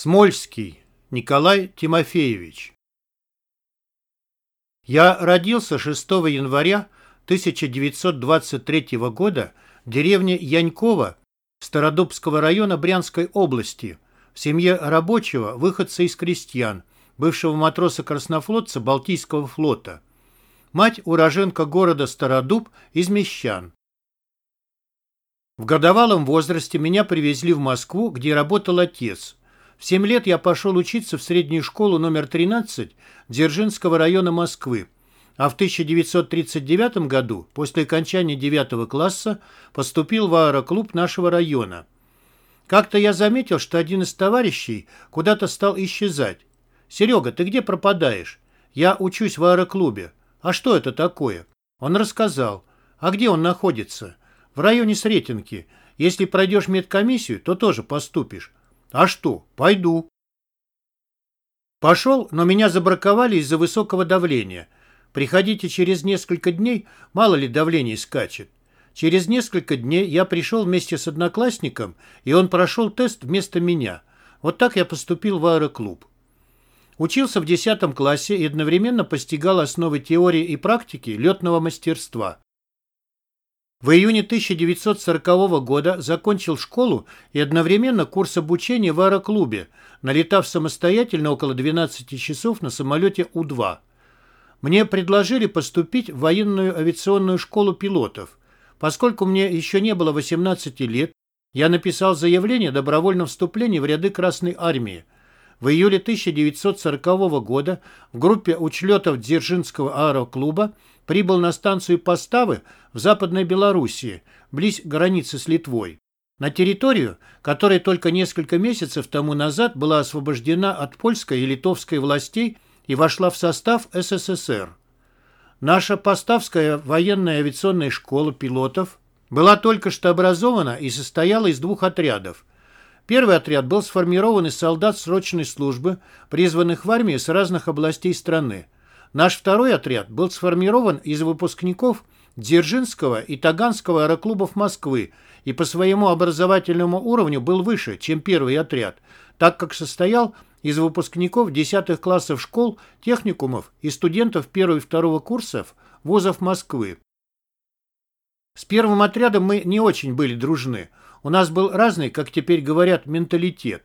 Смольский Николай Тимофеевич Я родился 6 января 1923 года в деревне Янькова Стародубского района Брянской области в семье рабочего, выходца из крестьян, бывшего матроса-краснофлотца Балтийского флота. Мать уроженка города Стародуб из Мещан. В годовалом возрасте меня привезли в Москву, где работал отец. В 7 лет я пошел учиться в среднюю школу номер 13 Дзержинского района Москвы, а в 1939 году, после окончания 9 класса, поступил в аэроклуб нашего района. Как-то я заметил, что один из товарищей куда-то стал исчезать. «Серега, ты где пропадаешь?» «Я учусь в аэроклубе». «А что это такое?» Он рассказал. «А где он находится?» В районе Сретенки. Если пройдешь медкомиссию, то тоже поступишь. А что? Пойду. Пошел, но меня забраковали из-за высокого давления. Приходите через несколько дней, мало ли давление скачет. Через несколько дней я пришел вместе с одноклассником, и он прошел тест вместо меня. Вот так я поступил в аэроклуб. Учился в 10 классе и одновременно постигал основы теории и практики летного мастерства. В июне 1940 года закончил школу и одновременно курс обучения в аэроклубе, налетав самостоятельно около 12 часов на самолете У-2. Мне предложили поступить в военную авиационную школу пилотов. Поскольку мне еще не было 18 лет, я написал заявление о добровольном вступлении в ряды Красной Армии. В июле 1940 года в группе учлетов Дзержинского аэроклуба прибыл на станцию Поставы в Западной Белоруссии, близ границы с Литвой. На территорию, которая только несколько месяцев тому назад была освобождена от польской и литовской властей и вошла в состав СССР. Наша Поставская военная авиационная школа пилотов была только что образована и состояла из двух отрядов. Первый отряд был сформирован из солдат срочной службы, призванных в армию с разных областей страны. Наш второй отряд был сформирован из выпускников Дзержинского и Таганского аэроклубов Москвы и по своему образовательному уровню был выше, чем первый отряд, так как состоял из выпускников 10 классов школ, техникумов и студентов первого и второго курсов вузов Москвы. С первым отрядом мы не очень были дружны. У нас был разный, как теперь говорят, менталитет.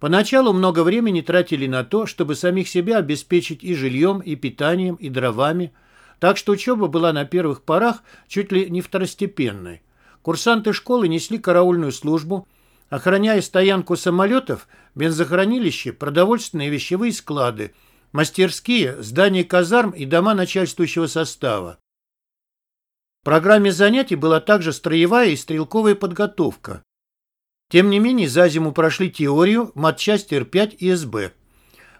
Поначалу много времени тратили на то, чтобы самих себя обеспечить и жильем, и питанием, и дровами, так что учеба была на первых порах чуть ли не второстепенной. Курсанты школы несли караульную службу, охраняя стоянку самолетов, бензохранилище, продовольственные вещевые склады, мастерские, здания казарм и дома начальствующего состава. В программе занятий была также строевая и стрелковая подготовка. Тем не менее, за зиму прошли теорию, матчасть Р-5 и СБ.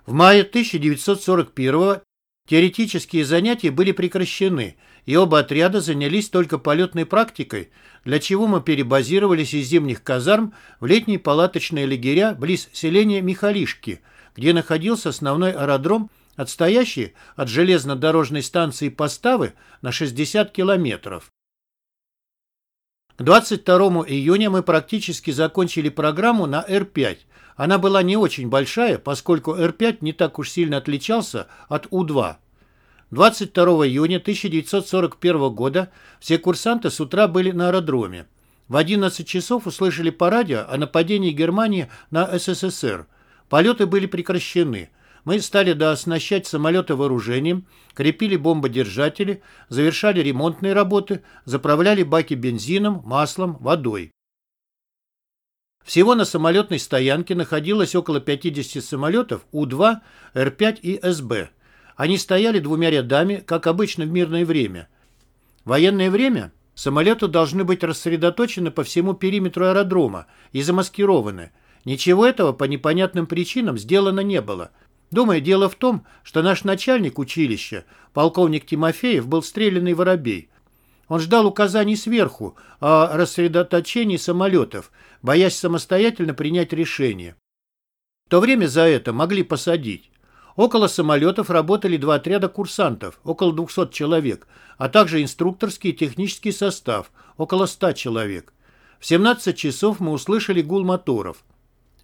В мае 1941 теоретические занятия были прекращены, и оба отряда занялись только полетной практикой, для чего мы перебазировались из зимних казарм в летние палаточные лагеря близ селения Михалишки, где находился основной аэродром, отстоящий от железнодорожной станции Поставы на 60 километров. К 22 июня мы практически закончили программу на Р-5. Она была не очень большая, поскольку Р-5 не так уж сильно отличался от У-2. 22 июня 1941 года все курсанты с утра были на аэродроме. В 11 часов услышали по радио о нападении Германии на СССР. Полеты были прекращены. Мы стали дооснащать самолеты вооружением, крепили бомбодержатели, завершали ремонтные работы, заправляли баки бензином, маслом, водой. Всего на самолетной стоянке находилось около 50 самолетов У-2, Р-5 и СБ. Они стояли двумя рядами, как обычно в мирное время. В военное время самолеты должны быть рассредоточены по всему периметру аэродрома и замаскированы. Ничего этого по непонятным причинам сделано не было – Думаю, дело в том, что наш начальник училища, полковник Тимофеев, был стрелянный воробей. Он ждал указаний сверху о рассредоточении самолетов, боясь самостоятельно принять решение. В то время за это могли посадить. Около самолетов работали два отряда курсантов, около 200 человек, а также инструкторский и технический состав, около 100 человек. В 17 часов мы услышали гул моторов.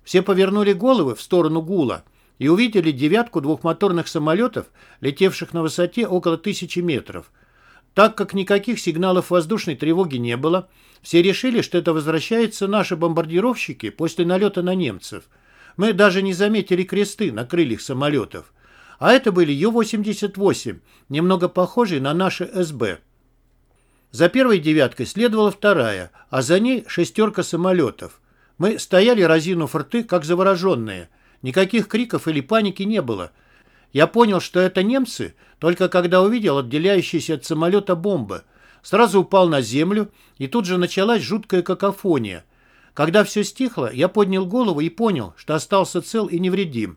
Все повернули головы в сторону Гула и увидели девятку двухмоторных самолетов, летевших на высоте около тысячи метров. Так как никаких сигналов воздушной тревоги не было, все решили, что это возвращаются наши бомбардировщики после налета на немцев. Мы даже не заметили кресты на крыльях самолетов. А это были Ю-88, немного похожие на наши СБ. За первой девяткой следовала вторая, а за ней шестерка самолетов. Мы стояли, разинув рты, как завороженные. Никаких криков или паники не было. Я понял, что это немцы, только когда увидел отделяющиеся от самолета бомбы. Сразу упал на землю, и тут же началась жуткая какофония. Когда все стихло, я поднял голову и понял, что остался цел и невредим.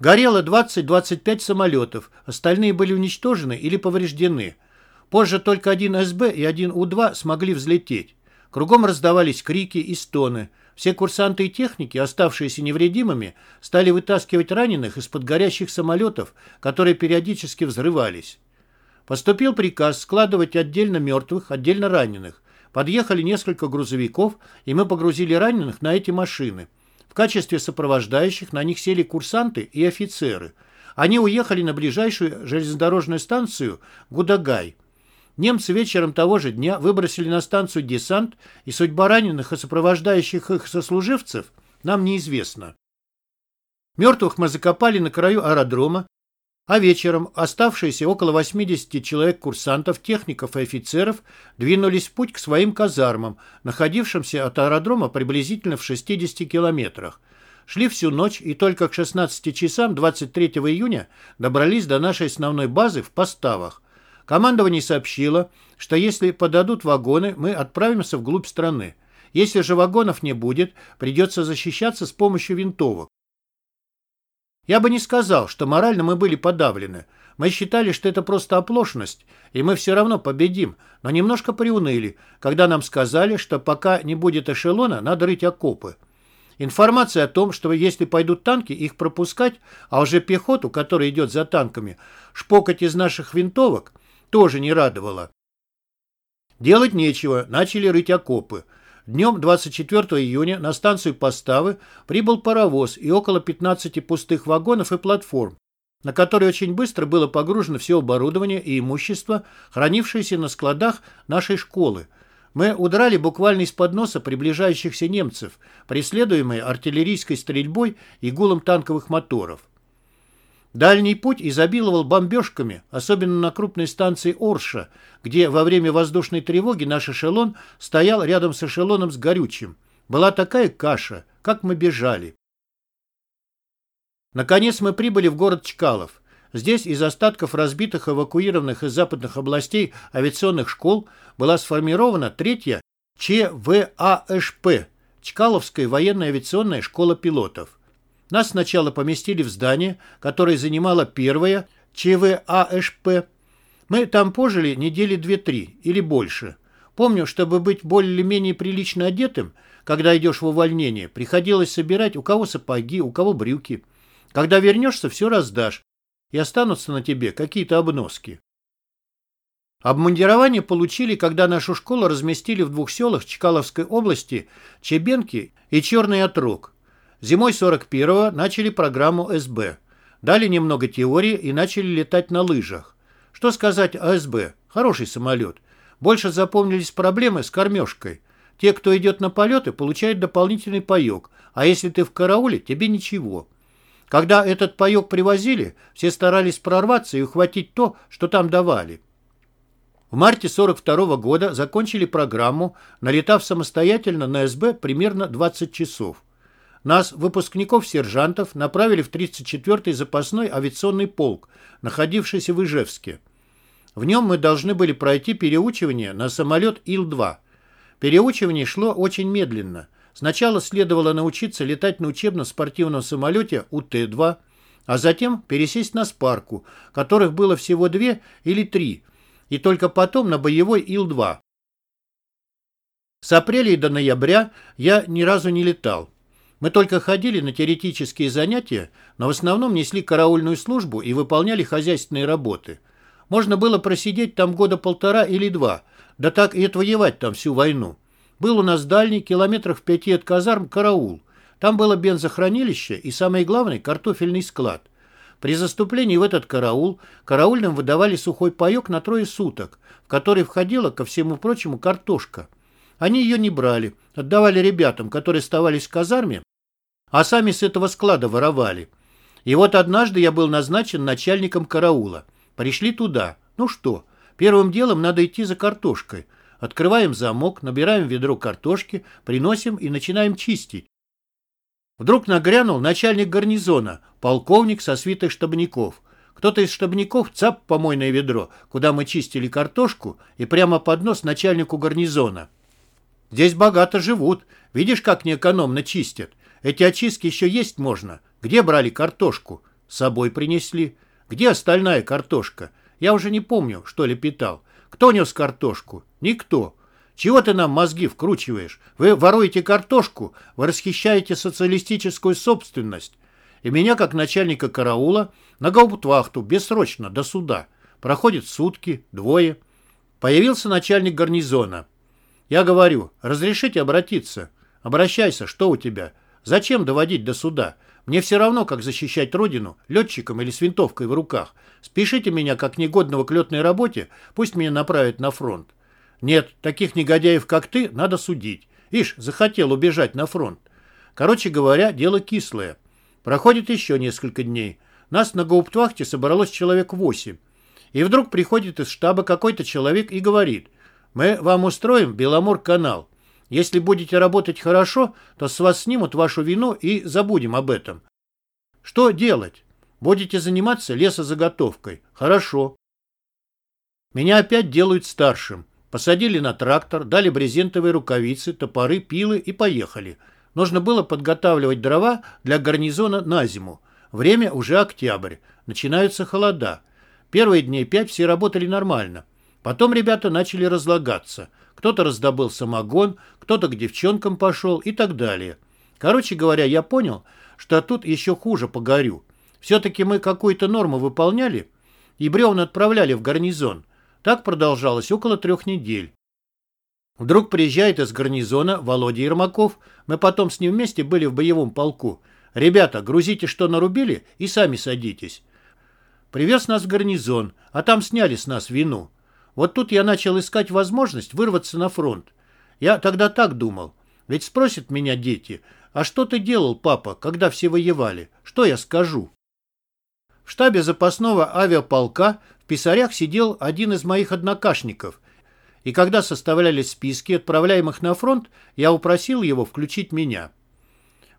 Горело 20-25 самолетов, остальные были уничтожены или повреждены. Позже только один СБ и один У-2 смогли взлететь. Кругом раздавались крики и стоны. Все курсанты и техники, оставшиеся невредимыми, стали вытаскивать раненых из-под горящих самолетов, которые периодически взрывались. Поступил приказ складывать отдельно мертвых, отдельно раненых. Подъехали несколько грузовиков, и мы погрузили раненых на эти машины. В качестве сопровождающих на них сели курсанты и офицеры. Они уехали на ближайшую железнодорожную станцию Гудагай. Немцы вечером того же дня выбросили на станцию десант, и судьба раненых и сопровождающих их сослуживцев нам неизвестна. Мертвых мы закопали на краю аэродрома, а вечером оставшиеся около 80 человек курсантов, техников и офицеров двинулись в путь к своим казармам, находившимся от аэродрома приблизительно в 60 километрах. Шли всю ночь и только к 16 часам 23 июня добрались до нашей основной базы в Поставах. Командование сообщило, что если подадут вагоны, мы отправимся вглубь страны. Если же вагонов не будет, придется защищаться с помощью винтовок. Я бы не сказал, что морально мы были подавлены. Мы считали, что это просто оплошность, и мы все равно победим, но немножко приуныли, когда нам сказали, что пока не будет эшелона, надо рыть окопы. Информация о том, что если пойдут танки, их пропускать, а уже пехоту, которая идет за танками, шпокать из наших винтовок, тоже не радовала. Делать нечего, начали рыть окопы. Днем 24 июня на станцию Поставы прибыл паровоз и около 15 пустых вагонов и платформ, на которые очень быстро было погружено все оборудование и имущество, хранившееся на складах нашей школы. Мы удрали буквально из-под носа приближающихся немцев, преследуемые артиллерийской стрельбой и гулом танковых моторов. Дальний путь изобиловал бомбежками, особенно на крупной станции Орша, где во время воздушной тревоги наш эшелон стоял рядом с эшелоном с горючим. Была такая каша, как мы бежали. Наконец мы прибыли в город Чкалов. Здесь из остатков разбитых эвакуированных из западных областей авиационных школ была сформирована третья ЧВАШП – Чкаловская военная авиационная школа пилотов. Нас сначала поместили в здание, которое занимало первое ЧВАШП. Мы там пожили недели две-три или больше. Помню, чтобы быть более-менее прилично одетым, когда идешь в увольнение, приходилось собирать у кого сапоги, у кого брюки. Когда вернешься, все раздашь, и останутся на тебе какие-то обноски. Обмундирование получили, когда нашу школу разместили в двух селах Чкаловской области Чебенки и Черный Отрог. Зимой 41-го начали программу СБ. Дали немного теории и начали летать на лыжах. Что сказать о СБ? Хороший самолет. Больше запомнились проблемы с кормежкой. Те, кто идет на полеты, получают дополнительный паек, а если ты в карауле, тебе ничего. Когда этот паек привозили, все старались прорваться и ухватить то, что там давали. В марте 42 -го года закончили программу, налетав самостоятельно на СБ примерно 20 часов. Нас, выпускников-сержантов, направили в 34-й запасной авиационный полк, находившийся в Ижевске. В нем мы должны были пройти переучивание на самолет Ил-2. Переучивание шло очень медленно. Сначала следовало научиться летать на учебно-спортивном самолете УТ-2, а затем пересесть на спарку, которых было всего две или три, и только потом на боевой Ил-2. С апреля до ноября я ни разу не летал. Мы только ходили на теоретические занятия, но в основном несли караульную службу и выполняли хозяйственные работы. Можно было просидеть там года полтора или два, да так и отвоевать там всю войну. Был у нас дальний, километров в пяти от казарм, караул. Там было бензохранилище и, самое главное, картофельный склад. При заступлении в этот караул караульным выдавали сухой паек на трое суток, в который входила, ко всему прочему, картошка. Они ее не брали, отдавали ребятам, которые оставались в казарме, а сами с этого склада воровали. И вот однажды я был назначен начальником караула. Пришли туда. Ну что, первым делом надо идти за картошкой. Открываем замок, набираем ведро картошки, приносим и начинаем чистить. Вдруг нагрянул начальник гарнизона, полковник со свитой штабников. Кто-то из штабников цап помойное ведро, куда мы чистили картошку, и прямо под нос начальнику гарнизона. Здесь богато живут. Видишь, как неэкономно чистят? Эти очистки еще есть можно. Где брали картошку? С собой принесли. Где остальная картошка? Я уже не помню, что ли питал. Кто нес картошку? Никто. Чего ты нам мозги вкручиваешь? Вы воруете картошку, вы расхищаете социалистическую собственность. И меня, как начальника караула, на гауптвахту, бессрочно, до суда. Проходит сутки, двое. Появился начальник гарнизона. Я говорю, разрешите обратиться? Обращайся, что у тебя? Зачем доводить до суда? Мне все равно, как защищать родину, летчиком или с винтовкой в руках. Спешите меня, как негодного к летной работе, пусть меня направят на фронт. Нет, таких негодяев, как ты, надо судить. Ишь, захотел убежать на фронт. Короче говоря, дело кислое. Проходит еще несколько дней. Нас на гауптвахте собралось человек восемь. И вдруг приходит из штаба какой-то человек и говорит, «Мы вам устроим Беломор-канал. Если будете работать хорошо, то с вас снимут вашу вину и забудем об этом. Что делать? Будете заниматься лесозаготовкой. Хорошо. Меня опять делают старшим. Посадили на трактор, дали брезентовые рукавицы, топоры, пилы и поехали. Нужно было подготавливать дрова для гарнизона на зиму. Время уже октябрь. Начинаются холода. Первые дней пять все работали нормально. Потом ребята начали разлагаться. Кто-то раздобыл самогон, кто-то к девчонкам пошел и так далее. Короче говоря, я понял, что тут еще хуже погорю. Все-таки мы какую-то норму выполняли и бревна отправляли в гарнизон. Так продолжалось около трех недель. Вдруг приезжает из гарнизона Володя Ермаков. Мы потом с ним вместе были в боевом полку. «Ребята, грузите, что нарубили, и сами садитесь». Привез нас в гарнизон, а там сняли с нас вину. Вот тут я начал искать возможность вырваться на фронт. Я тогда так думал. Ведь спросят меня дети, а что ты делал, папа, когда все воевали? Что я скажу? В штабе запасного авиаполка в Писарях сидел один из моих однокашников, и когда составлялись списки отправляемых на фронт, я упросил его включить меня.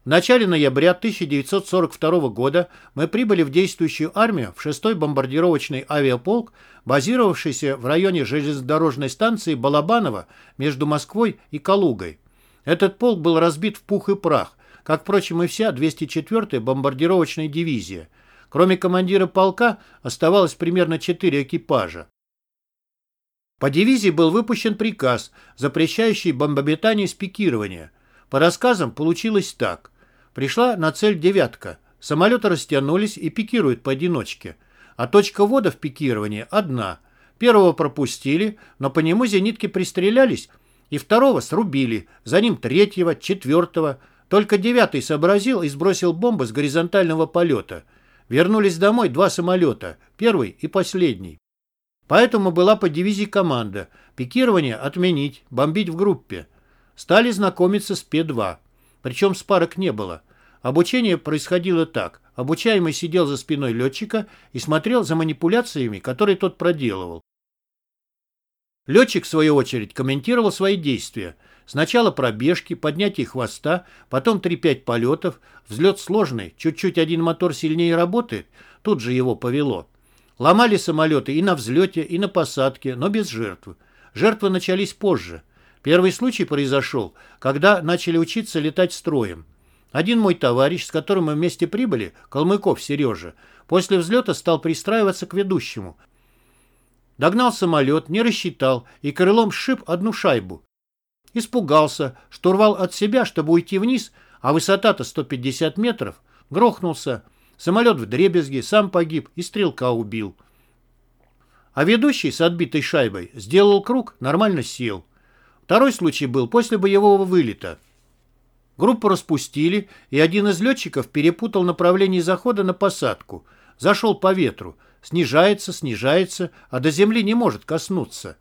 В начале ноября 1942 года мы прибыли в действующую армию в 6-й бомбардировочный авиаполк, базировавшийся в районе железнодорожной станции Балабаново между Москвой и Калугой. Этот полк был разбит в пух и прах, как, впрочем, и вся 204-я бомбардировочная дивизия – Кроме командира полка оставалось примерно четыре экипажа. По дивизии был выпущен приказ, запрещающий бомбометание с пикирования. По рассказам получилось так. Пришла на цель «девятка». Самолеты растянулись и пикируют поодиночке. А точка ввода в пикирование одна. Первого пропустили, но по нему зенитки пристрелялись, и второго срубили, за ним третьего, четвертого. Только девятый сообразил и сбросил бомбы с горизонтального полета – Вернулись домой два самолета, первый и последний. Поэтому была по дивизии команда пикирование отменить, бомбить в группе. Стали знакомиться с П-2. Причем спарок не было. Обучение происходило так. Обучаемый сидел за спиной летчика и смотрел за манипуляциями, которые тот проделывал. Летчик, в свою очередь, комментировал свои действия – Сначала пробежки, поднятие хвоста, потом 3-5 полетов. Взлет сложный, чуть-чуть один мотор сильнее работает, тут же его повело. Ломали самолеты и на взлете, и на посадке, но без жертв. Жертвы начались позже. Первый случай произошел, когда начали учиться летать строем. Один мой товарищ, с которым мы вместе прибыли, Калмыков Сережа, после взлета стал пристраиваться к ведущему. Догнал самолет, не рассчитал и крылом сшиб одну шайбу. Испугался, штурвал от себя, чтобы уйти вниз, а высота-то 150 метров. Грохнулся. Самолет в дребезги, сам погиб и стрелка убил. А ведущий с отбитой шайбой сделал круг, нормально сел. Второй случай был после боевого вылета. Группу распустили, и один из летчиков перепутал направление захода на посадку. Зашел по ветру. Снижается, снижается, а до земли не может коснуться.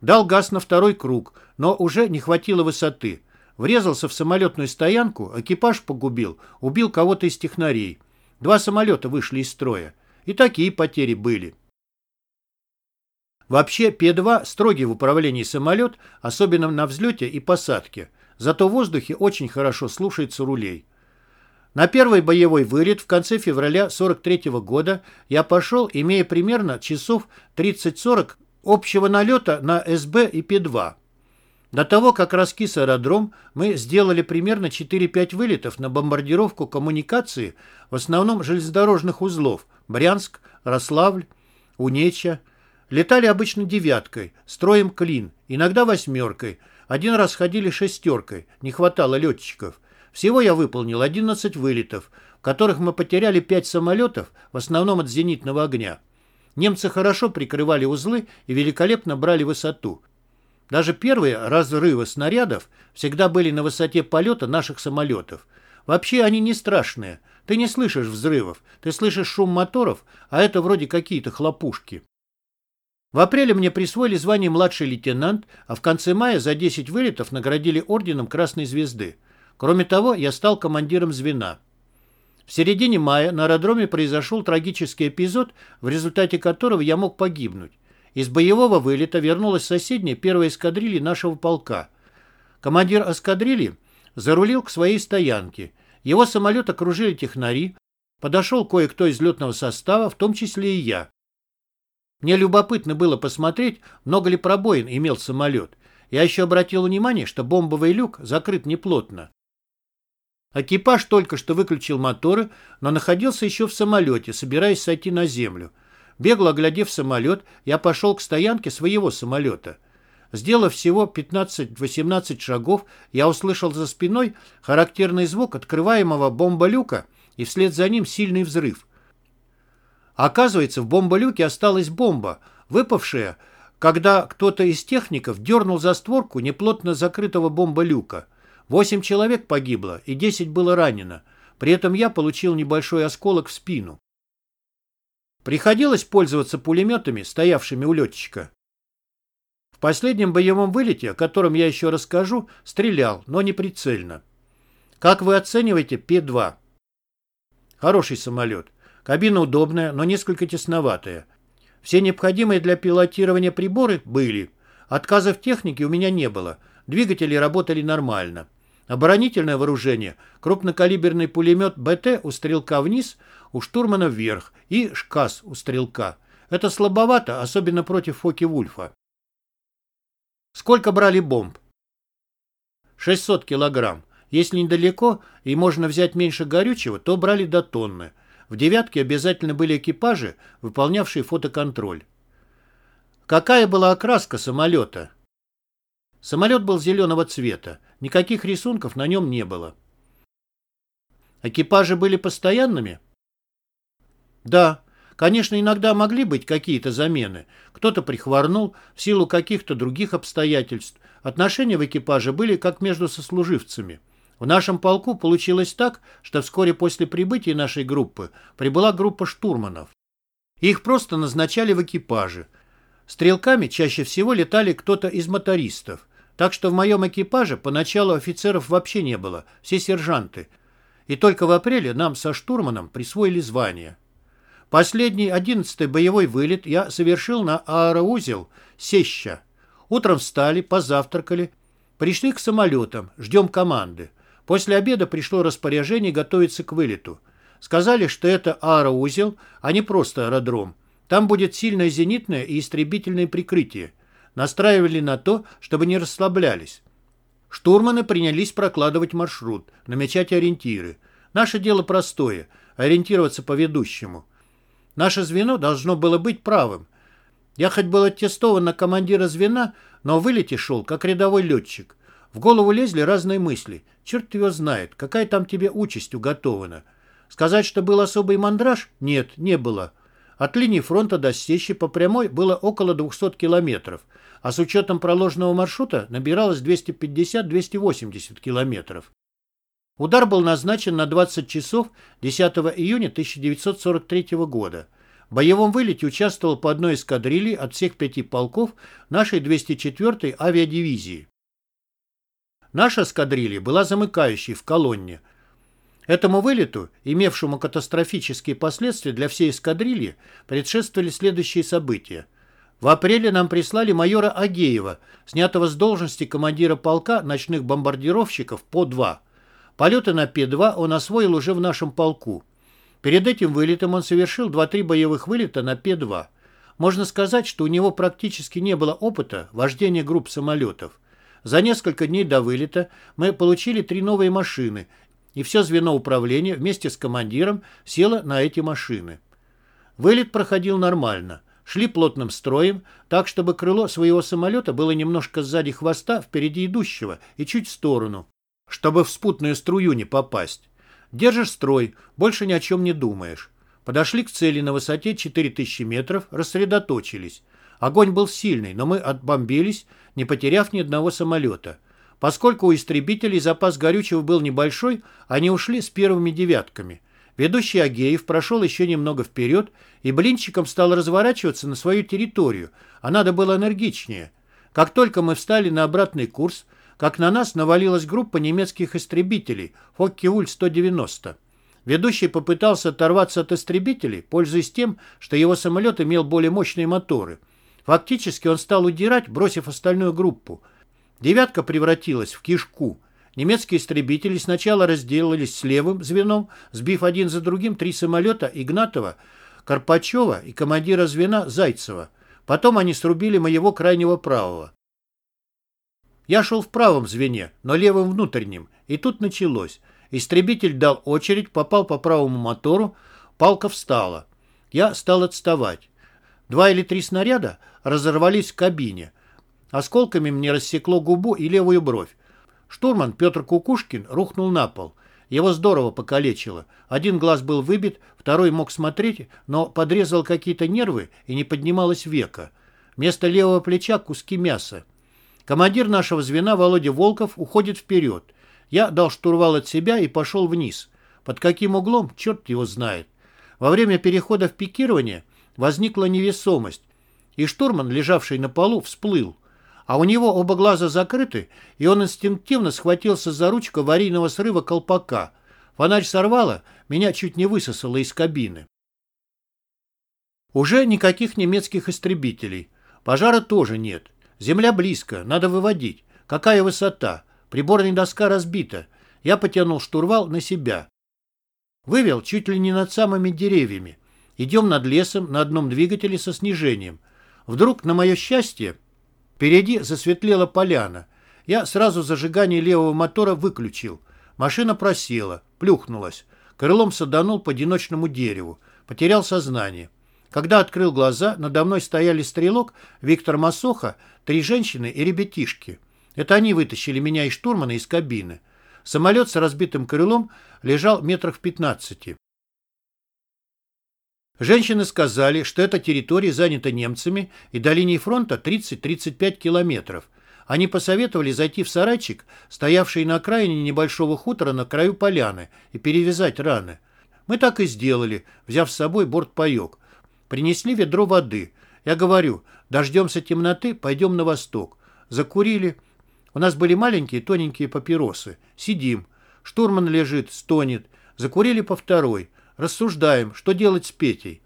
Дал газ на второй круг, но уже не хватило высоты. Врезался в самолетную стоянку, экипаж погубил, убил кого-то из технарей. Два самолета вышли из строя. И такие потери были. Вообще, Пе-2 строгий в управлении самолет, особенно на взлете и посадке. Зато в воздухе очень хорошо слушается рулей. На первый боевой вылет в конце февраля 43 -го года я пошел, имея примерно часов 30-40 общего налета на СБ и Пе-2. До того, как раскис аэродром, мы сделали примерно 4-5 вылетов на бомбардировку коммуникации, в основном железнодорожных узлов Брянск, Рославль, Унеча. Летали обычно девяткой, строем клин, иногда восьмеркой. Один раз ходили шестеркой, не хватало летчиков. Всего я выполнил 11 вылетов, в которых мы потеряли 5 самолетов, в основном от зенитного огня. Немцы хорошо прикрывали узлы и великолепно брали высоту. Даже первые разрывы снарядов всегда были на высоте полета наших самолетов. Вообще они не страшные. Ты не слышишь взрывов, ты слышишь шум моторов, а это вроде какие-то хлопушки. В апреле мне присвоили звание младший лейтенант, а в конце мая за 10 вылетов наградили орденом Красной Звезды. Кроме того, я стал командиром звена. В середине мая на аэродроме произошел трагический эпизод, в результате которого я мог погибнуть. Из боевого вылета вернулась соседняя первая эскадрилья нашего полка. Командир эскадрильи зарулил к своей стоянке. Его самолет окружили технари. Подошел кое-кто из летного состава, в том числе и я. Мне любопытно было посмотреть, много ли пробоин имел самолет. Я еще обратил внимание, что бомбовый люк закрыт неплотно. Экипаж только что выключил моторы, но находился еще в самолете, собираясь сойти на землю. Бегло оглядев самолет, я пошел к стоянке своего самолета. Сделав всего 15-18 шагов, я услышал за спиной характерный звук открываемого бомболюка и вслед за ним сильный взрыв. Оказывается, в бомболюке осталась бомба, выпавшая, когда кто-то из техников дернул за створку неплотно закрытого бомболюка. Восемь человек погибло и десять было ранено. При этом я получил небольшой осколок в спину. Приходилось пользоваться пулеметами, стоявшими у летчика. В последнем боевом вылете, о котором я еще расскажу, стрелял, но не прицельно. Как вы оцениваете П-2? Хороший самолет. Кабина удобная, но несколько тесноватая. Все необходимые для пилотирования приборы были. Отказов техники у меня не было. Двигатели работали нормально. Оборонительное вооружение, крупнокалиберный пулемет БТ у стрелка вниз, у штурмана вверх и шкас у стрелка. Это слабовато, особенно против Фоки-Вульфа. Сколько брали бомб? 600 килограмм. Если недалеко и можно взять меньше горючего, то брали до тонны. В «девятке» обязательно были экипажи, выполнявшие фотоконтроль. Какая была окраска самолета? Самолет был зеленого цвета. Никаких рисунков на нем не было. Экипажи были постоянными? Да. Конечно, иногда могли быть какие-то замены. Кто-то прихворнул в силу каких-то других обстоятельств. Отношения в экипаже были как между сослуживцами. В нашем полку получилось так, что вскоре после прибытия нашей группы прибыла группа штурманов. Их просто назначали в экипаже. Стрелками чаще всего летали кто-то из мотористов. Так что в моем экипаже поначалу офицеров вообще не было, все сержанты. И только в апреле нам со штурманом присвоили звание. Последний, одиннадцатый боевой вылет я совершил на аэроузел Сеща. Утром встали, позавтракали, пришли к самолетам, ждем команды. После обеда пришло распоряжение готовиться к вылету. Сказали, что это аэроузел, а не просто аэродром. Там будет сильное зенитное и истребительное прикрытие настраивали на то, чтобы не расслаблялись. Штурманы принялись прокладывать маршрут, намечать ориентиры. Наше дело простое – ориентироваться по ведущему. Наше звено должно было быть правым. Я хоть был аттестован на командира звена, но в вылете шел, как рядовой летчик. В голову лезли разные мысли. Черт его знает, какая там тебе участь уготована. Сказать, что был особый мандраж? Нет, не было. От линии фронта до Сечи по прямой было около 200 километров, а с учетом проложенного маршрута набиралось 250-280 километров. Удар был назначен на 20 часов 10 июня 1943 года. В боевом вылете участвовал по одной эскадрильи от всех пяти полков нашей 204-й авиадивизии. Наша эскадрилья была замыкающей в колонне. Этому вылету, имевшему катастрофические последствия для всей эскадрильи, предшествовали следующие события. В апреле нам прислали майора Агеева, снятого с должности командира полка ночных бомбардировщиков По-2. Полеты на Пе-2 он освоил уже в нашем полку. Перед этим вылетом он совершил 2-3 боевых вылета на Пе-2. Можно сказать, что у него практически не было опыта вождения групп самолетов. За несколько дней до вылета мы получили три новые машины, и все звено управления вместе с командиром село на эти машины. Вылет проходил нормально. Шли плотным строем, так, чтобы крыло своего самолета было немножко сзади хвоста впереди идущего и чуть в сторону, чтобы в спутную струю не попасть. Держишь строй, больше ни о чем не думаешь. Подошли к цели на высоте 4000 метров, рассредоточились. Огонь был сильный, но мы отбомбились, не потеряв ни одного самолета. Поскольку у истребителей запас горючего был небольшой, они ушли с первыми девятками. Ведущий Агеев прошел еще немного вперед и блинчиком стал разворачиваться на свою территорию, а надо было энергичнее. Как только мы встали на обратный курс, как на нас навалилась группа немецких истребителей Фокке-Уль-190. Ведущий попытался оторваться от истребителей, пользуясь тем, что его самолет имел более мощные моторы. Фактически он стал удирать, бросив остальную группу. «девятка» превратилась в кишку. Немецкие истребители сначала разделались с левым звеном, сбив один за другим три самолета Игнатова, Карпачева и командира звена Зайцева. Потом они срубили моего крайнего правого. Я шел в правом звене, но левым внутренним, и тут началось. Истребитель дал очередь, попал по правому мотору, палка встала. Я стал отставать. Два или три снаряда разорвались в кабине. Осколками мне рассекло губу и левую бровь. Штурман Петр Кукушкин рухнул на пол. Его здорово покалечило. Один глаз был выбит, второй мог смотреть, но подрезал какие-то нервы и не поднималось века. Вместо левого плеча куски мяса. Командир нашего звена Володя Волков уходит вперед. Я дал штурвал от себя и пошел вниз. Под каким углом, черт его знает. Во время перехода в пикирование возникла невесомость, и штурман, лежавший на полу, всплыл. А у него оба глаза закрыты, и он инстинктивно схватился за ручку аварийного срыва колпака. Фонарь сорвало, меня чуть не высосало из кабины. Уже никаких немецких истребителей. Пожара тоже нет. Земля близко, надо выводить. Какая высота? Приборная доска разбита. Я потянул штурвал на себя. Вывел чуть ли не над самыми деревьями. Идем над лесом на одном двигателе со снижением. Вдруг, на мое счастье, впереди засветлела поляна. Я сразу зажигание левого мотора выключил. Машина просела, плюхнулась. Крылом саданул по одиночному дереву. Потерял сознание. Когда открыл глаза, надо мной стояли стрелок, Виктор Масоха, три женщины и ребятишки. Это они вытащили меня из штурмана из кабины. Самолет с разбитым крылом лежал метрах в пятнадцати. Женщины сказали, что эта территория занята немцами и до линии фронта 30-35 километров. Они посоветовали зайти в сарайчик, стоявший на окраине небольшого хутора на краю поляны, и перевязать раны. Мы так и сделали, взяв с собой бортпаек. Принесли ведро воды. Я говорю, дождемся темноты, пойдем на восток. Закурили. У нас были маленькие тоненькие папиросы. Сидим. Штурман лежит, стонет. Закурили по второй. Рассуждаем, что делать с Петей.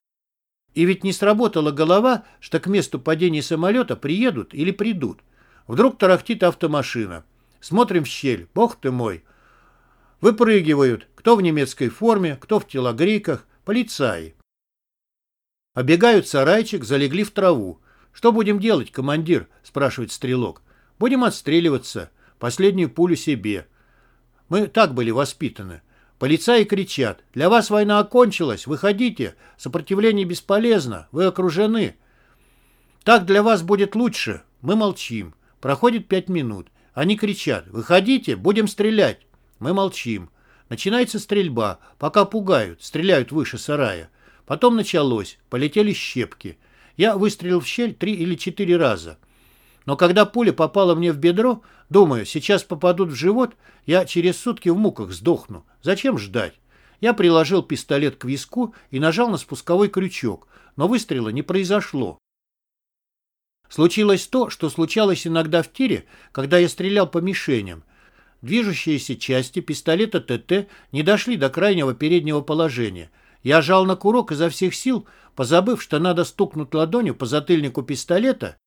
И ведь не сработала голова, что к месту падения самолета приедут или придут. Вдруг тарахтит автомашина. Смотрим в щель. Бог ты мой. Выпрыгивают. Кто в немецкой форме, кто в телогрейках. Полицаи. Обегают сарайчик, залегли в траву. «Что будем делать, командир?» – спрашивает стрелок. «Будем отстреливаться. Последнюю пулю себе». Мы так были воспитаны. Полицаи кричат. «Для вас война окончилась. Выходите. Сопротивление бесполезно. Вы окружены». «Так для вас будет лучше». Мы молчим. Проходит пять минут. Они кричат. «Выходите. Будем стрелять». Мы молчим. Начинается стрельба. Пока пугают. Стреляют выше сарая. Потом началось, полетели щепки. Я выстрелил в щель три или четыре раза. Но когда пуля попала мне в бедро, думаю, сейчас попадут в живот, я через сутки в муках сдохну. Зачем ждать? Я приложил пистолет к виску и нажал на спусковой крючок, но выстрела не произошло. Случилось то, что случалось иногда в тире, когда я стрелял по мишеням. Движущиеся части пистолета ТТ не дошли до крайнего переднего положения. Я жал на курок изо всех сил, позабыв, что надо стукнуть ладонью по затыльнику пистолета,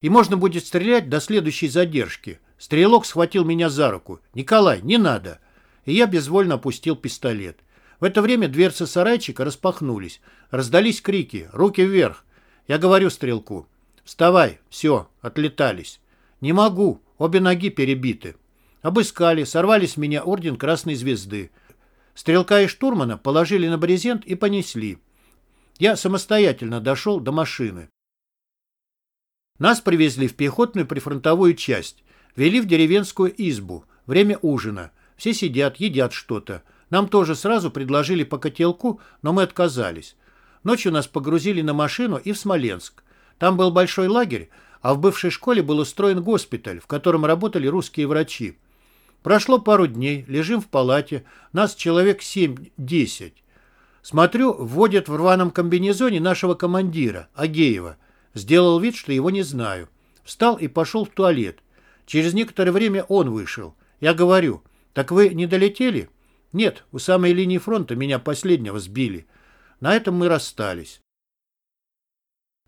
и можно будет стрелять до следующей задержки. Стрелок схватил меня за руку. «Николай, не надо!» И я безвольно опустил пистолет. В это время дверцы сарайчика распахнулись. Раздались крики «Руки вверх!» Я говорю стрелку «Вставай, все, отлетались». «Не могу, обе ноги перебиты». Обыскали, сорвали с меня орден Красной Звезды. Стрелка и штурмана положили на брезент и понесли. Я самостоятельно дошел до машины. Нас привезли в пехотную прифронтовую часть, вели в деревенскую избу. Время ужина. Все сидят, едят что-то. Нам тоже сразу предложили по котелку, но мы отказались. Ночью нас погрузили на машину и в Смоленск. Там был большой лагерь, а в бывшей школе был устроен госпиталь, в котором работали русские врачи. Прошло пару дней, лежим в палате, нас человек 7-10. Смотрю, вводят в рваном комбинезоне нашего командира, Агеева. Сделал вид, что его не знаю. Встал и пошел в туалет. Через некоторое время он вышел. Я говорю, так вы не долетели? Нет, у самой линии фронта меня последнего сбили. На этом мы расстались.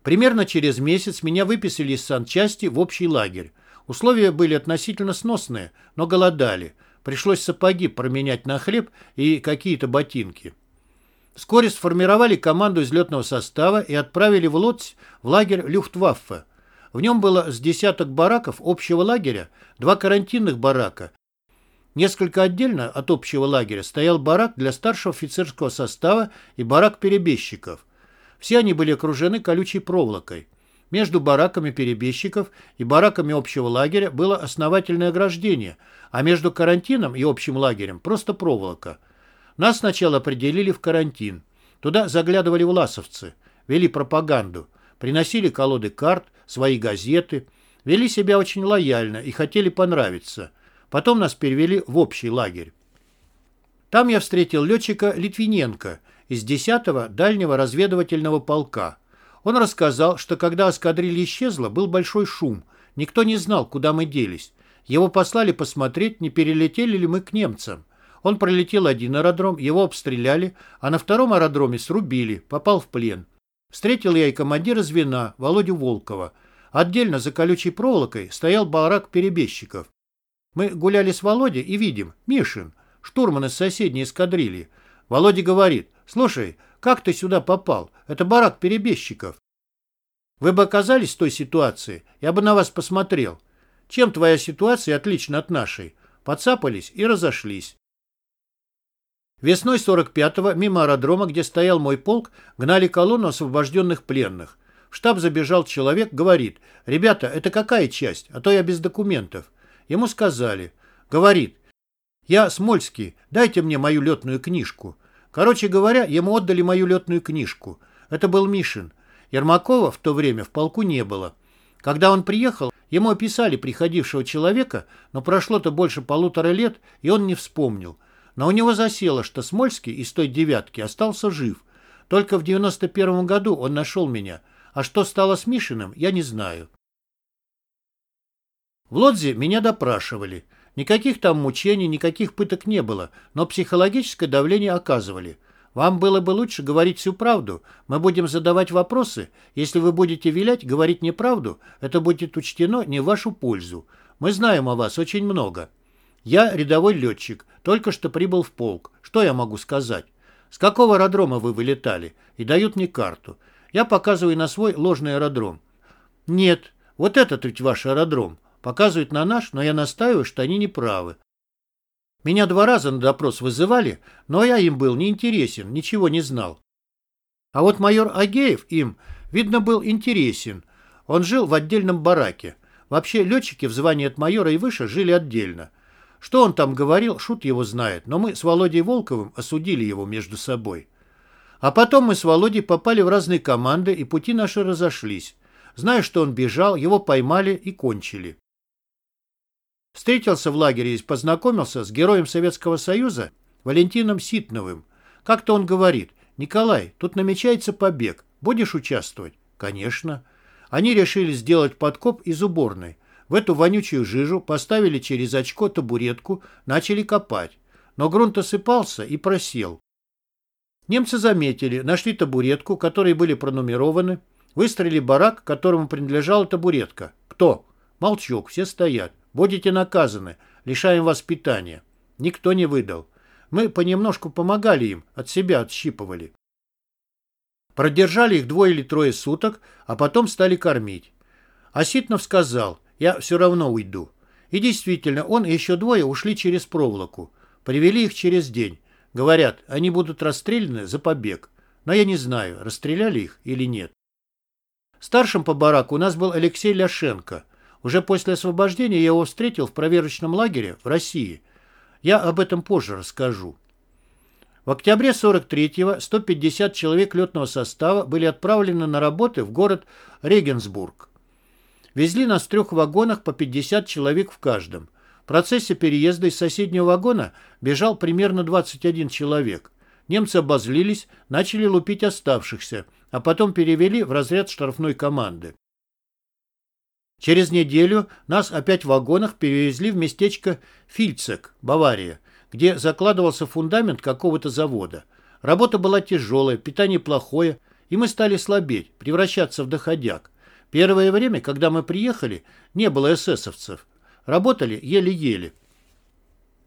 Примерно через месяц меня выписали из санчасти в общий лагерь. Условия были относительно сносные, но голодали. Пришлось сапоги променять на хлеб и какие-то ботинки. Вскоре сформировали команду из летного состава и отправили в Лодзь в лагерь Люфтваффе. В нем было с десяток бараков общего лагеря, два карантинных барака Несколько отдельно от общего лагеря стоял барак для старшего офицерского состава и барак перебежчиков. Все они были окружены колючей проволокой. Между бараками перебежчиков и бараками общего лагеря было основательное ограждение, а между карантином и общим лагерем просто проволока. Нас сначала определили в карантин. Туда заглядывали власовцы, вели пропаганду, приносили колоды карт, свои газеты, вели себя очень лояльно и хотели понравиться – Потом нас перевели в общий лагерь. Там я встретил летчика Литвиненко из 10-го дальнего разведывательного полка. Он рассказал, что когда эскадрилья исчезла, был большой шум. Никто не знал, куда мы делись. Его послали посмотреть, не перелетели ли мы к немцам. Он пролетел один аэродром, его обстреляли, а на втором аэродроме срубили, попал в плен. Встретил я и командира звена, Володю Волкова. Отдельно за колючей проволокой стоял барак перебежчиков. Мы гуляли с Володей и видим, Мишин, штурман из соседней эскадрильи. Володя говорит, слушай, как ты сюда попал? Это барак перебежчиков. Вы бы оказались в той ситуации, я бы на вас посмотрел. Чем твоя ситуация отлична от нашей? Подцапались и разошлись. Весной 45-го мимо аэродрома, где стоял мой полк, гнали колонну освобожденных пленных. В штаб забежал человек, говорит, «Ребята, это какая часть? А то я без документов». Ему сказали. Говорит, я Смольский, дайте мне мою летную книжку. Короче говоря, ему отдали мою летную книжку. Это был Мишин. Ермакова в то время в полку не было. Когда он приехал, ему описали приходившего человека, но прошло-то больше полутора лет, и он не вспомнил. Но у него засело, что Смольский из той девятки остался жив. Только в 91 году он нашел меня. А что стало с Мишиным, я не знаю. В Лодзе меня допрашивали. Никаких там мучений, никаких пыток не было, но психологическое давление оказывали. Вам было бы лучше говорить всю правду. Мы будем задавать вопросы. Если вы будете вилять, говорить неправду, это будет учтено не в вашу пользу. Мы знаем о вас очень много. Я рядовой летчик, только что прибыл в полк. Что я могу сказать? С какого аэродрома вы вылетали? И дают мне карту. Я показываю на свой ложный аэродром. Нет, вот этот ведь ваш аэродром. Показывают на наш, но я настаиваю, что они не правы. Меня два раза на допрос вызывали, но я им был неинтересен, ничего не знал. А вот майор Агеев им, видно, был интересен. Он жил в отдельном бараке. Вообще летчики в звании от майора и выше жили отдельно. Что он там говорил, шут его знает, но мы с Володей Волковым осудили его между собой. А потом мы с Володей попали в разные команды, и пути наши разошлись. Знаю, что он бежал, его поймали и кончили. Встретился в лагере и познакомился с героем Советского Союза Валентином Ситновым. Как-то он говорит, «Николай, тут намечается побег. Будешь участвовать?» «Конечно». Они решили сделать подкоп из уборной. В эту вонючую жижу поставили через очко табуретку, начали копать. Но грунт осыпался и просел. Немцы заметили, нашли табуретку, которые были пронумерованы, выстроили барак, которому принадлежала табуретка. Кто? Молчок, все стоят. Будете наказаны, лишаем вас питания. Никто не выдал. Мы понемножку помогали им, от себя отщипывали. Продержали их двое или трое суток, а потом стали кормить. Оситнов сказал, я все равно уйду. И действительно, он и еще двое ушли через проволоку. Привели их через день. Говорят, они будут расстреляны за побег. Но я не знаю, расстреляли их или нет. Старшим по бараку у нас был Алексей Ляшенко. Уже после освобождения я его встретил в проверочном лагере в России. Я об этом позже расскажу. В октябре 43-го 150 человек летного состава были отправлены на работы в город Регенсбург. Везли нас в трех вагонах по 50 человек в каждом. В процессе переезда из соседнего вагона бежал примерно 21 человек. Немцы обозлились, начали лупить оставшихся, а потом перевели в разряд штрафной команды. Через неделю нас опять в вагонах перевезли в местечко Фильцек, Бавария, где закладывался фундамент какого-то завода. Работа была тяжелая, питание плохое, и мы стали слабеть, превращаться в доходяг. Первое время, когда мы приехали, не было эсэсовцев. Работали еле-еле.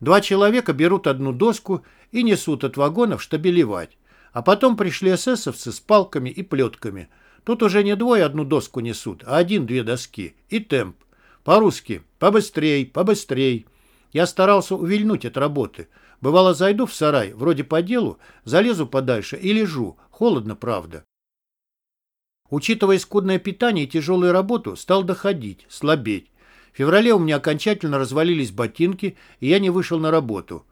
Два человека берут одну доску и несут от вагонов штабелевать. А потом пришли эсэсовцы с палками и плетками – Тут уже не двое одну доску несут, а один-две доски. И темп. По-русски «побыстрей, побыстрей». Я старался увильнуть от работы. Бывало, зайду в сарай, вроде по делу, залезу подальше и лежу. Холодно, правда. Учитывая скудное питание и тяжелую работу, стал доходить, слабеть. В феврале у меня окончательно развалились ботинки, и я не вышел на работу.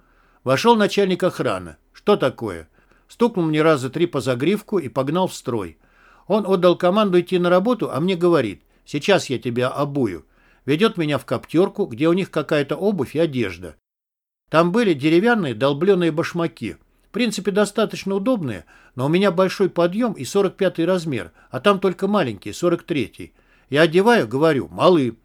Вошел начальник охраны. Что такое? Стукнул мне раза три по загривку и погнал в строй. Он отдал команду идти на работу, а мне говорит, сейчас я тебя обую. Ведет меня в коптерку, где у них какая-то обувь и одежда. Там были деревянные долбленные башмаки. В принципе, достаточно удобные, но у меня большой подъем и 45 размер, а там только маленький, 43 Я одеваю, говорю, малы.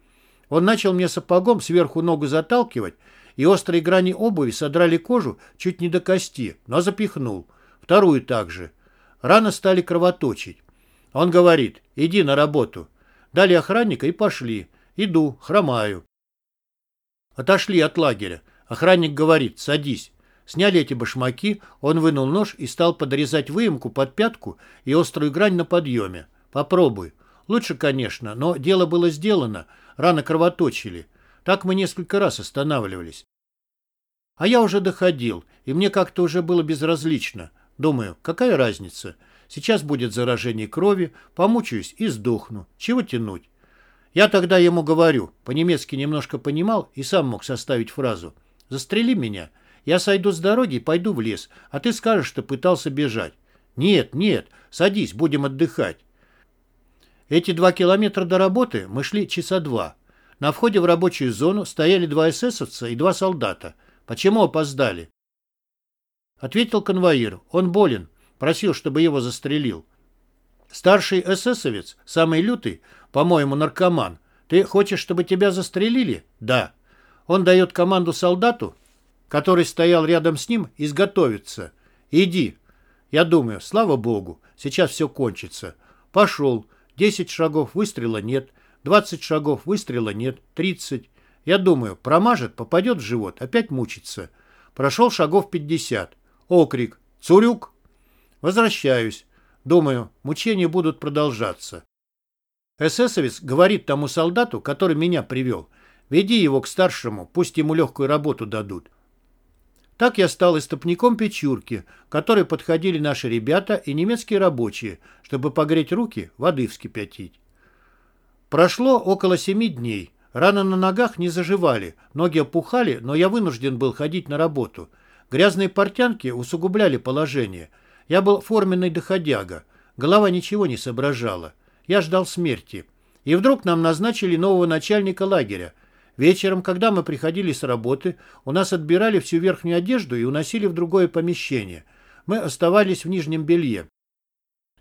Он начал мне сапогом сверху ногу заталкивать, и острые грани обуви содрали кожу чуть не до кости, но запихнул. Вторую также. Раны стали кровоточить. Он говорит, иди на работу. Дали охранника и пошли. Иду, хромаю. Отошли от лагеря. Охранник говорит, садись. Сняли эти башмаки, он вынул нож и стал подрезать выемку под пятку и острую грань на подъеме. Попробуй. Лучше, конечно, но дело было сделано, рано кровоточили. Так мы несколько раз останавливались. А я уже доходил, и мне как-то уже было безразлично. Думаю, какая разница? Сейчас будет заражение крови, помучаюсь и сдохну. Чего тянуть? Я тогда ему говорю, по-немецки немножко понимал и сам мог составить фразу. «Застрели меня. Я сойду с дороги и пойду в лес, а ты скажешь, что пытался бежать». «Нет, нет, садись, будем отдыхать». Эти два километра до работы мы шли часа два. На входе в рабочую зону стояли два эсэсовца и два солдата. Почему опоздали? Ответил конвоир. Он болен. Просил, чтобы его застрелил. Старший эсэсовец, самый лютый, по-моему, наркоман. Ты хочешь, чтобы тебя застрелили? Да. Он дает команду солдату, который стоял рядом с ним, изготовиться. Иди. Я думаю, слава богу, сейчас все кончится. Пошел. Десять шагов выстрела нет. Двадцать шагов выстрела нет. Тридцать. Я думаю, промажет, попадет в живот, опять мучится. Прошел шагов пятьдесят. Окрик. Цурюк! Возвращаюсь. Думаю, мучения будут продолжаться. Эсэсовец говорит тому солдату, который меня привел, веди его к старшему, пусть ему легкую работу дадут. Так я стал истопником печурки, к которой подходили наши ребята и немецкие рабочие, чтобы погреть руки, воды вскипятить. Прошло около семи дней. Раны на ногах не заживали, ноги опухали, но я вынужден был ходить на работу. Грязные портянки усугубляли положение – я был форменный доходяга. Голова ничего не соображала. Я ждал смерти. И вдруг нам назначили нового начальника лагеря. Вечером, когда мы приходили с работы, у нас отбирали всю верхнюю одежду и уносили в другое помещение. Мы оставались в нижнем белье.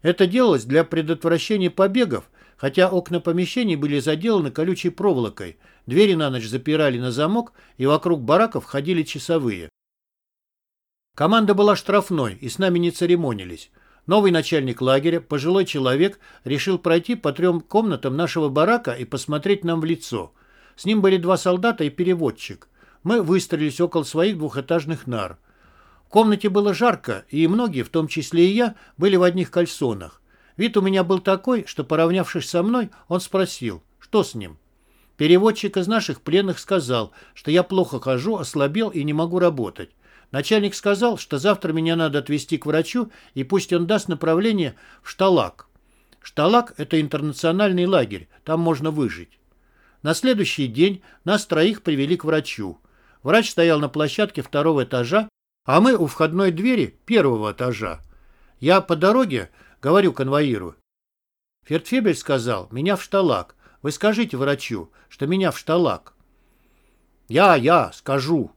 Это делалось для предотвращения побегов, хотя окна помещений были заделаны колючей проволокой, двери на ночь запирали на замок, и вокруг бараков ходили часовые. Команда была штрафной, и с нами не церемонились. Новый начальник лагеря, пожилой человек, решил пройти по трем комнатам нашего барака и посмотреть нам в лицо. С ним были два солдата и переводчик. Мы выстроились около своих двухэтажных нар. В комнате было жарко, и многие, в том числе и я, были в одних кальсонах. Вид у меня был такой, что, поравнявшись со мной, он спросил, что с ним. Переводчик из наших пленных сказал, что я плохо хожу, ослабел и не могу работать. Начальник сказал, что завтра меня надо отвезти к врачу, и пусть он даст направление в Шталак. Шталак – это интернациональный лагерь, там можно выжить. На следующий день нас троих привели к врачу. Врач стоял на площадке второго этажа, а мы у входной двери первого этажа. Я по дороге говорю конвоиру. Фертфебель сказал, меня в Шталак. Вы скажите врачу, что меня в Шталак. Я, я, скажу.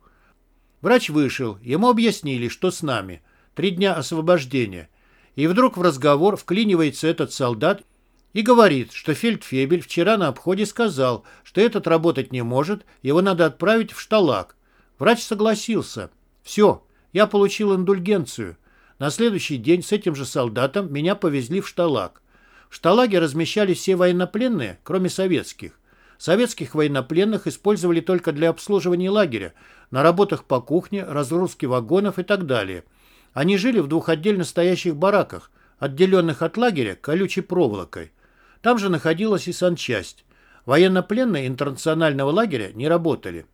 Врач вышел, ему объяснили, что с нами. Три дня освобождения. И вдруг в разговор вклинивается этот солдат и говорит, что Фельдфебель вчера на обходе сказал, что этот работать не может, его надо отправить в шталак. Врач согласился. Все, я получил индульгенцию. На следующий день с этим же солдатом меня повезли в шталак. В шталаге размещались все военнопленные, кроме советских. Советских военнопленных использовали только для обслуживания лагеря, на работах по кухне, разгрузке вагонов и так далее. Они жили в двух отдельно стоящих бараках, отделенных от лагеря колючей проволокой. Там же находилась и санчасть. Военнопленные интернационального лагеря не работали.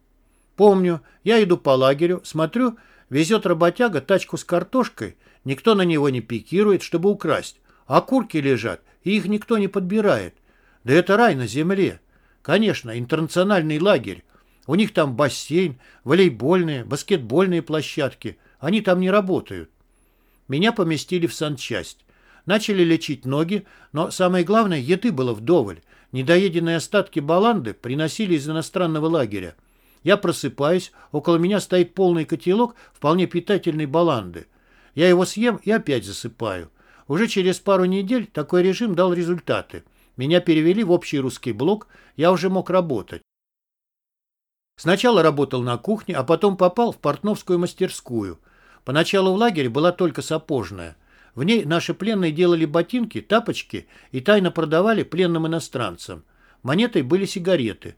Помню, я иду по лагерю, смотрю, везет работяга тачку с картошкой, никто на него не пикирует, чтобы украсть. А курки лежат, и их никто не подбирает. Да это рай на земле. Конечно, интернациональный лагерь. У них там бассейн, волейбольные, баскетбольные площадки. Они там не работают. Меня поместили в санчасть. Начали лечить ноги, но самое главное, еды было вдоволь. Недоеденные остатки баланды приносили из иностранного лагеря. Я просыпаюсь, около меня стоит полный котелок вполне питательной баланды. Я его съем и опять засыпаю. Уже через пару недель такой режим дал результаты. Меня перевели в общий русский блок, я уже мог работать. Сначала работал на кухне, а потом попал в портновскую мастерскую. Поначалу в лагере была только сапожная. В ней наши пленные делали ботинки, тапочки и тайно продавали пленным иностранцам. Монетой были сигареты.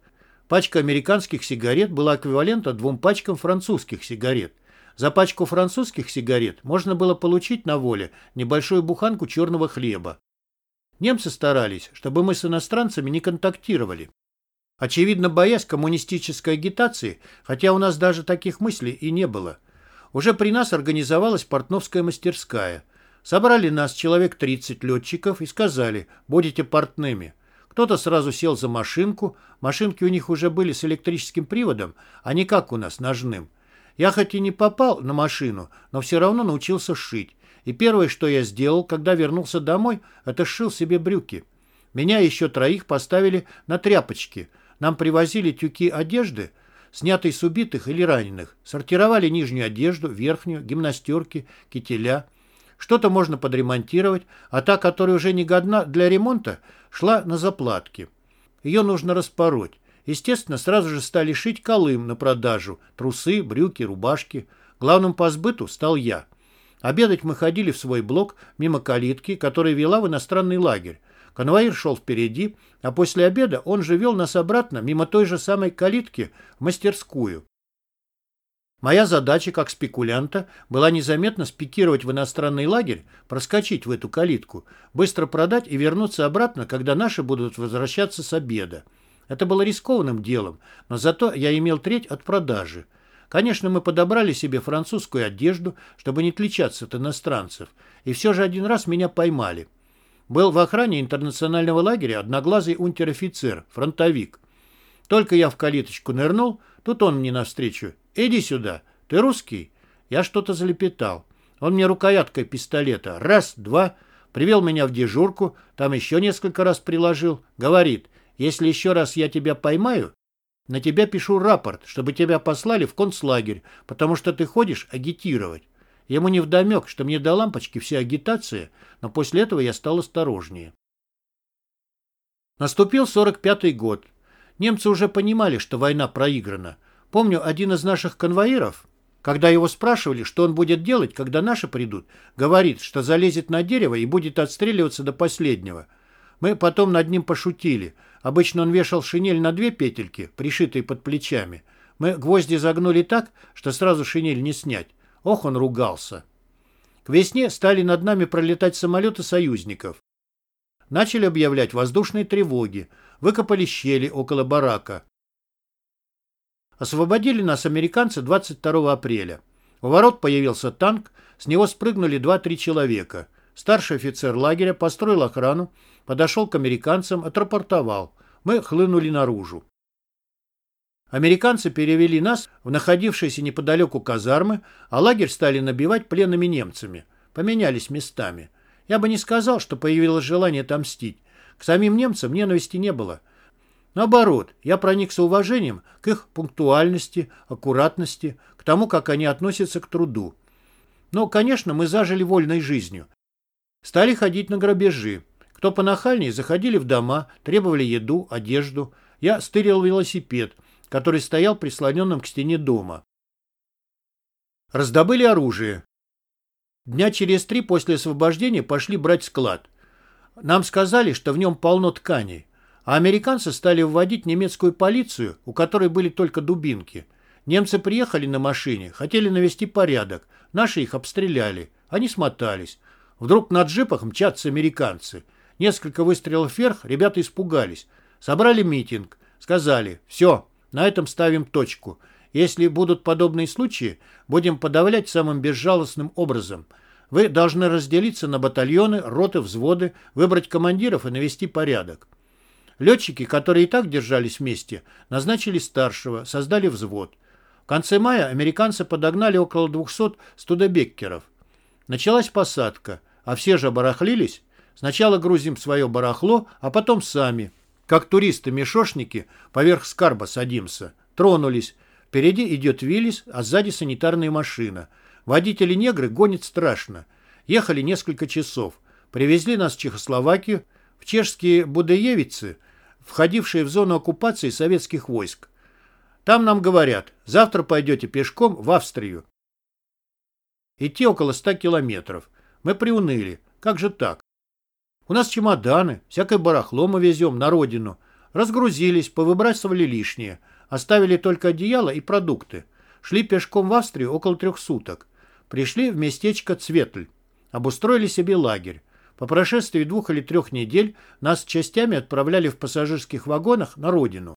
Пачка американских сигарет была эквивалентом двум пачкам французских сигарет. За пачку французских сигарет можно было получить на воле небольшую буханку черного хлеба. Немцы старались, чтобы мы с иностранцами не контактировали. Очевидно, боясь коммунистической агитации, хотя у нас даже таких мыслей и не было. Уже при нас организовалась портновская мастерская. Собрали нас человек 30 летчиков и сказали, будете портными. Кто-то сразу сел за машинку, машинки у них уже были с электрическим приводом, а не как у нас, ножным. Я хоть и не попал на машину, но все равно научился шить. И первое, что я сделал, когда вернулся домой, это сшил себе брюки. Меня еще троих поставили на тряпочки. Нам привозили тюки одежды, снятой с убитых или раненых. Сортировали нижнюю одежду, верхнюю, гимнастерки, кителя. Что-то можно подремонтировать, а та, которая уже не годна для ремонта, шла на заплатки. Ее нужно распороть. Естественно, сразу же стали шить колым на продажу, трусы, брюки, рубашки. Главным по сбыту стал я. Обедать мы ходили в свой блок мимо калитки, которая вела в иностранный лагерь. Конвоир шел впереди, а после обеда он же вел нас обратно мимо той же самой калитки в мастерскую. Моя задача, как спекулянта, была незаметно спикировать в иностранный лагерь, проскочить в эту калитку, быстро продать и вернуться обратно, когда наши будут возвращаться с обеда. Это было рискованным делом, но зато я имел треть от продажи. Конечно, мы подобрали себе французскую одежду, чтобы не отличаться от иностранцев, и все же один раз меня поймали. Был в охране интернационального лагеря одноглазый унтер-офицер, фронтовик. Только я в калиточку нырнул, тут он мне навстречу. «Иди сюда, ты русский?» Я что-то залепетал. Он мне рукояткой пистолета. Раз, два. Привел меня в дежурку, там еще несколько раз приложил. Говорит, Если еще раз я тебя поймаю, на тебя пишу рапорт, чтобы тебя послали в концлагерь, потому что ты ходишь агитировать. Ему не вдомек, что мне до лампочки вся агитация, но после этого я стал осторожнее. Наступил 45-й год. Немцы уже понимали, что война проиграна. Помню, один из наших конвоиров, когда его спрашивали, что он будет делать, когда наши придут, говорит, что залезет на дерево и будет отстреливаться до последнего. Мы потом над ним пошутили. Обычно он вешал шинель на две петельки, пришитые под плечами. Мы гвозди загнули так, что сразу шинель не снять. Ох, он ругался. К весне стали над нами пролетать самолеты союзников. Начали объявлять воздушные тревоги, выкопали щели около барака. Освободили нас американцы 22 апреля. У ворот появился танк, с него спрыгнули 2-3 человека. Старший офицер лагеря построил охрану, подошел к американцам, отрапортовал. Мы хлынули наружу. Американцы перевели нас в находившиеся неподалеку казармы, а лагерь стали набивать пленными немцами. Поменялись местами. Я бы не сказал, что появилось желание отомстить. К самим немцам ненависти не было. Наоборот, я проникся уважением к их пунктуальности, аккуратности, к тому, как они относятся к труду. Но, конечно, мы зажили вольной жизнью. Стали ходить на грабежи. Кто понахальнее, заходили в дома, требовали еду, одежду. Я стырил велосипед, который стоял прислоненным к стене дома. Раздобыли оружие. Дня через три после освобождения пошли брать склад. Нам сказали, что в нем полно тканей. А американцы стали вводить немецкую полицию, у которой были только дубинки. Немцы приехали на машине, хотели навести порядок. Наши их обстреляли. Они смотались. Вдруг на джипах мчатся американцы. Несколько выстрелов вверх, ребята испугались. Собрали митинг. Сказали, все, на этом ставим точку. Если будут подобные случаи, будем подавлять самым безжалостным образом. Вы должны разделиться на батальоны, роты, взводы, выбрать командиров и навести порядок. Летчики, которые и так держались вместе, назначили старшего, создали взвод. В конце мая американцы подогнали около 200 студебеккеров. Началась посадка, а все же барахлились. Сначала грузим свое барахло, а потом сами. Как туристы-мешошники поверх скарба садимся. Тронулись. Впереди идет Виллис, а сзади санитарная машина. Водители-негры гонят страшно. Ехали несколько часов. Привезли нас в Чехословакию, в чешские Будеевицы, входившие в зону оккупации советских войск. Там нам говорят, завтра пойдете пешком в Австрию. Идти около ста километров. Мы приуныли. Как же так? У нас чемоданы, всякое барахло мы везем на родину. Разгрузились, повыбрасывали лишнее. Оставили только одеяло и продукты. Шли пешком в Австрию около трех суток. Пришли в местечко Цветль. Обустроили себе лагерь. По прошествии двух или трех недель нас частями отправляли в пассажирских вагонах на родину.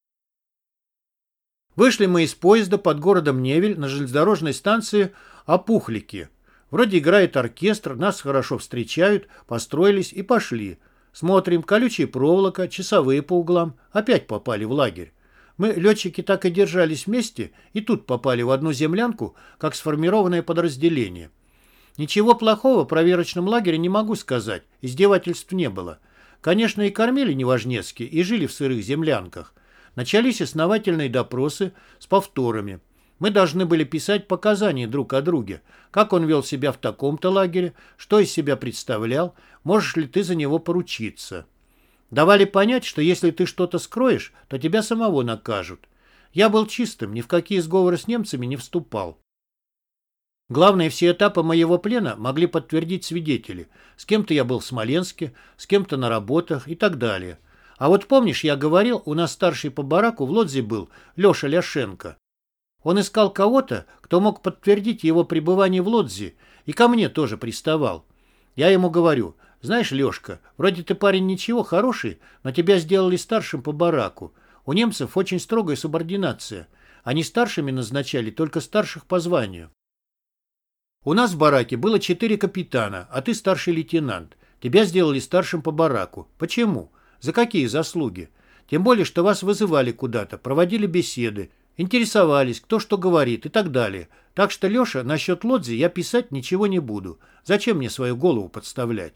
Вышли мы из поезда под городом Невель на железнодорожной станции Опухлики. Вроде играет оркестр, нас хорошо встречают, построились и пошли. Смотрим, колючая проволока, часовые по углам. Опять попали в лагерь. Мы, летчики, так и держались вместе, и тут попали в одну землянку, как сформированное подразделение. Ничего плохого про верочном лагере не могу сказать, издевательств не было. Конечно, и кормили неважнецки, и жили в сырых землянках. Начались основательные допросы с повторами. Мы должны были писать показания друг о друге. Как он вел себя в таком-то лагере, что из себя представлял, можешь ли ты за него поручиться. Давали понять, что если ты что-то скроешь, то тебя самого накажут. Я был чистым, ни в какие сговоры с немцами не вступал. Главное, все этапы моего плена могли подтвердить свидетели. С кем-то я был в Смоленске, с кем-то на работах и так далее. А вот помнишь, я говорил, у нас старший по бараку в Лодзе был Леша Ляшенко. Он искал кого-то, кто мог подтвердить его пребывание в Лодзе, и ко мне тоже приставал. Я ему говорю, знаешь, Лешка, вроде ты парень ничего, хороший, но тебя сделали старшим по бараку. У немцев очень строгая субординация. Они старшими назначали только старших по званию. У нас в бараке было четыре капитана, а ты старший лейтенант. Тебя сделали старшим по бараку. Почему? За какие заслуги? Тем более, что вас вызывали куда-то, проводили беседы, Интересовались, кто что говорит и так далее. Так что, Леша, насчет Лодзи я писать ничего не буду. Зачем мне свою голову подставлять?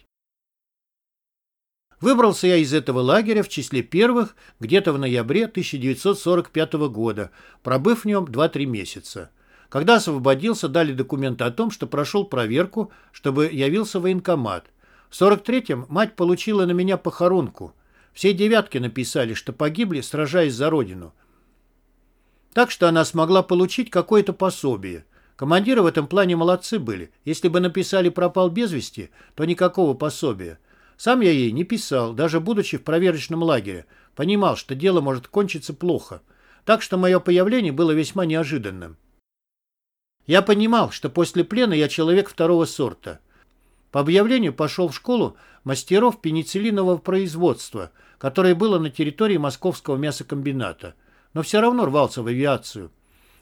Выбрался я из этого лагеря в числе первых где-то в ноябре 1945 года, пробыв в нем 2-3 месяца. Когда освободился, дали документы о том, что прошел проверку, чтобы явился военкомат. В 43-м мать получила на меня похоронку. Все девятки написали, что погибли, сражаясь за родину. Так что она смогла получить какое-то пособие. Командиры в этом плане молодцы были. Если бы написали «пропал без вести», то никакого пособия. Сам я ей не писал, даже будучи в проверочном лагере. Понимал, что дело может кончиться плохо. Так что мое появление было весьма неожиданным. Я понимал, что после плена я человек второго сорта. По объявлению пошел в школу мастеров пенициллинового производства, которое было на территории московского мясокомбината, но все равно рвался в авиацию.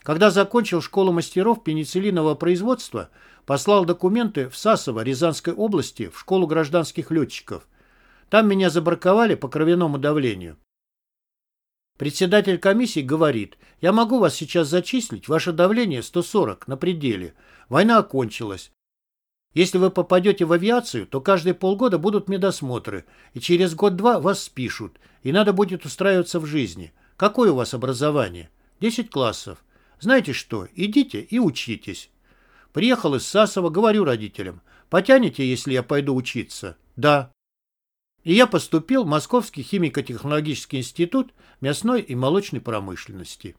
Когда закончил школу мастеров пенициллинового производства, послал документы в Сасово Рязанской области в школу гражданских летчиков. Там меня забраковали по кровяному давлению. Председатель комиссии говорит, я могу вас сейчас зачислить, ваше давление 140 на пределе. Война окончилась. Если вы попадете в авиацию, то каждые полгода будут медосмотры, и через год-два вас спишут, и надо будет устраиваться в жизни. Какое у вас образование? 10 классов. Знаете что, идите и учитесь. Приехал из Сасова, говорю родителям, потянете, если я пойду учиться? Да. И я поступил в Московский химико-технологический институт мясной и молочной промышленности.